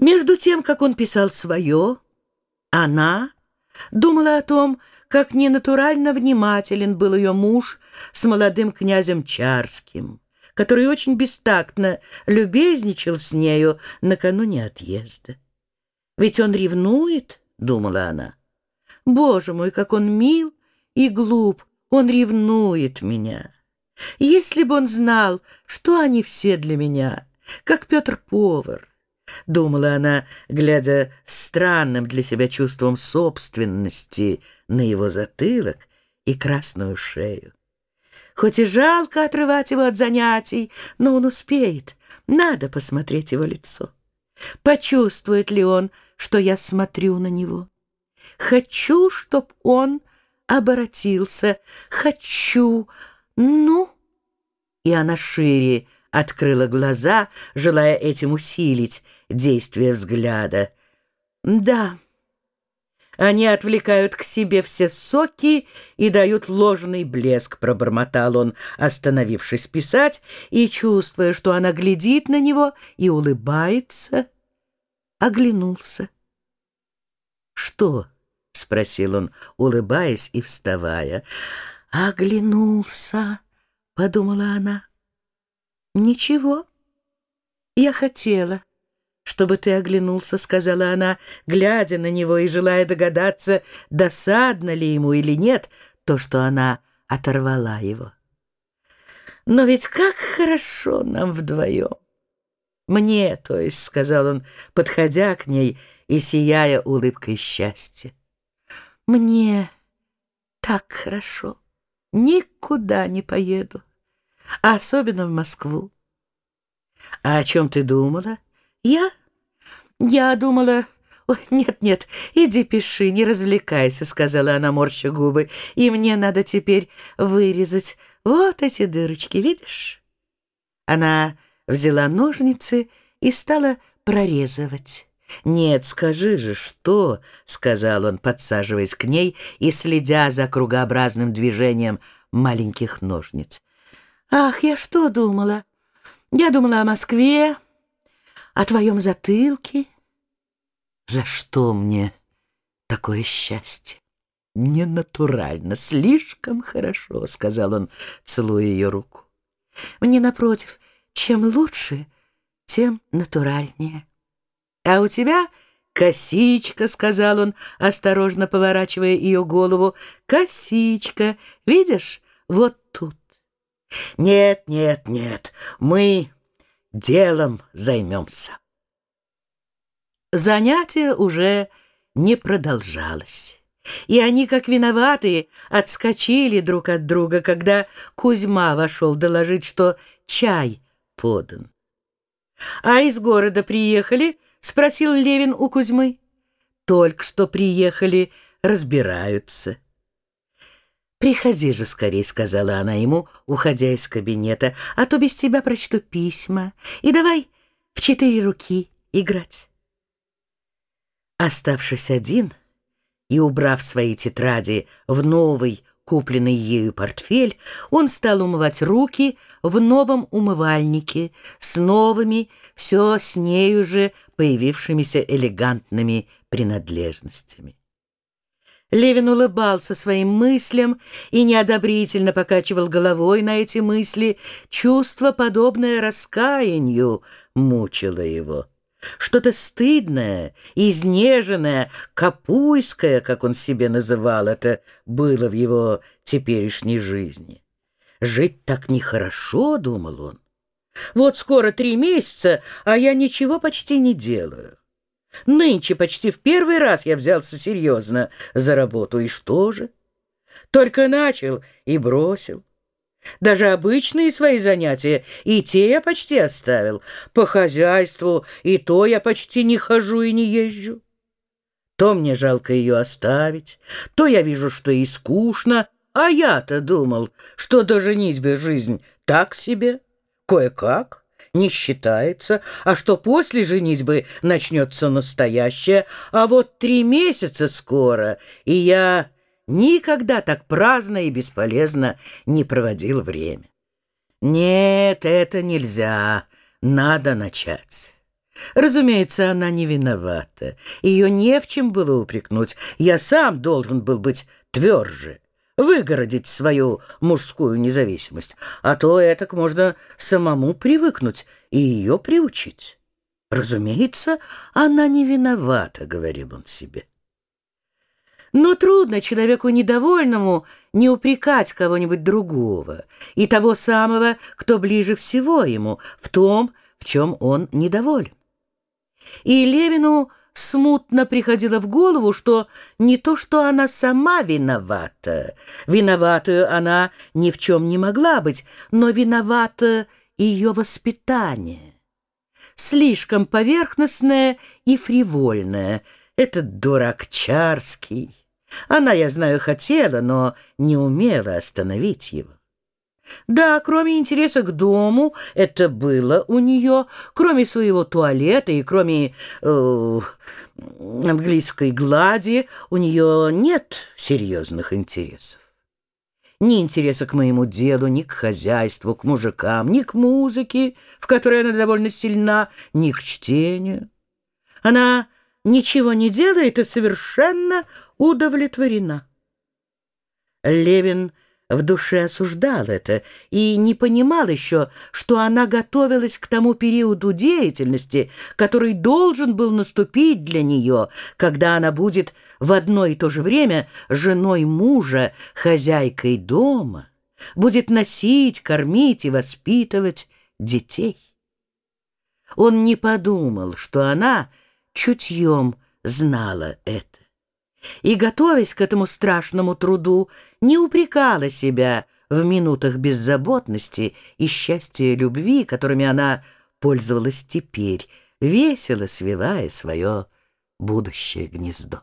Между тем, как он писал свое, она думала о том, как ненатурально внимателен был ее муж с молодым князем Чарским, который очень бестактно любезничал с нею накануне отъезда. «Ведь он ревнует», — думала она. «Боже мой, как он мил и глуп, он ревнует меня. Если бы он знал, что они все для меня, как Петр-повар, — думала она, глядя странным для себя чувством собственности на его затылок и красную шею. Хоть и жалко отрывать его от занятий, но он успеет. Надо посмотреть его лицо. Почувствует ли он, что я смотрю на него? Хочу, чтоб он оборотился. Хочу. Ну? И она шире открыла глаза, желая этим усилить действие взгляда. Да, они отвлекают к себе все соки и дают ложный блеск, пробормотал он, остановившись писать, и, чувствуя, что она глядит на него и улыбается, оглянулся. «Что?» — спросил он, улыбаясь и вставая. «Оглянулся», — подумала она. «Ничего. Я хотела, чтобы ты оглянулся», — сказала она, глядя на него и желая догадаться, досадно ли ему или нет то, что она оторвала его. «Но ведь как хорошо нам вдвоем!» «Мне, то есть», — сказал он, подходя к ней и сияя улыбкой счастья. «Мне так хорошо, никуда не поеду» а особенно в Москву. А о чем ты думала? Я? Я думала... Нет-нет, иди пиши, не развлекайся, сказала она, морща губы. И мне надо теперь вырезать вот эти дырочки, видишь? Она взяла ножницы и стала прорезывать. «Нет, скажи же, что?» — сказал он, подсаживаясь к ней и следя за кругообразным движением маленьких ножниц. Ах, я что думала? Я думала о Москве, о твоем затылке. За что мне такое счастье? Ненатурально, слишком хорошо, сказал он, целуя ее руку. Мне, напротив, чем лучше, тем натуральнее. А у тебя косичка, сказал он, осторожно поворачивая ее голову. Косичка, видишь, вот тут. Нет, нет, нет, мы делом займемся. Занятие уже не продолжалось. И они, как виноватые, отскочили друг от друга, когда Кузьма вошел доложить, что чай подан. «А из города приехали?» — спросил Левин у Кузьмы. «Только что приехали, разбираются». «Приходи же скорей», — сказала она ему, уходя из кабинета, «а то без тебя прочту письма. И давай в четыре руки играть». Оставшись один и убрав свои тетради в новый, купленный ею портфель, он стал умывать руки в новом умывальнике с новыми, все с нею же появившимися элегантными принадлежностями. Левин улыбался своим мыслям и неодобрительно покачивал головой на эти мысли. Чувство, подобное раскаянию, мучило его. Что-то стыдное, изнеженное, капуйское, как он себе называл это, было в его теперешней жизни. «Жить так нехорошо», — думал он. «Вот скоро три месяца, а я ничего почти не делаю». Нынче почти в первый раз я взялся серьезно за работу. И что же? Только начал и бросил. Даже обычные свои занятия, и те я почти оставил. По хозяйству и то я почти не хожу и не езжу. То мне жалко ее оставить, то я вижу, что ей скучно, а я-то думал, что до женитьбы жизнь так себе, кое-как не считается, а что после женитьбы начнется настоящее, а вот три месяца скоро, и я никогда так праздно и бесполезно не проводил время. Нет, это нельзя, надо начать. Разумеется, она не виновата. Ее не в чем было упрекнуть. Я сам должен был быть тверже, выгородить свою мужскую независимость. А то этак можно самому привыкнуть и ее приучить. Разумеется, она не виновата, — говорил он себе. Но трудно человеку недовольному не упрекать кого-нибудь другого и того самого, кто ближе всего ему, в том, в чем он недоволен. И Левину смутно приходило в голову, что не то, что она сама виновата, виноватую она ни в чем не могла быть, но виновата ее воспитание. Слишком поверхностное и фривольное. Этот дурак Чарский. Она, я знаю, хотела, но не умела остановить его. Да, кроме интереса к дому, это было у нее, кроме своего туалета и кроме э, английской глади, у нее нет серьезных интересов. Ни интереса к моему делу, ни к хозяйству, к мужикам, ни к музыке, в которой она довольно сильна, ни к чтению. Она ничего не делает и совершенно удовлетворена. Левин в душе осуждал это и не понимал еще, что она готовилась к тому периоду деятельности, который должен был наступить для нее, когда она будет в одно и то же время женой мужа, хозяйкой дома, будет носить, кормить и воспитывать детей. Он не подумал, что она чутьем знала это и, готовясь к этому страшному труду, не упрекала себя в минутах беззаботности и счастья любви, которыми она пользовалась теперь, весело свивая свое будущее гнездо.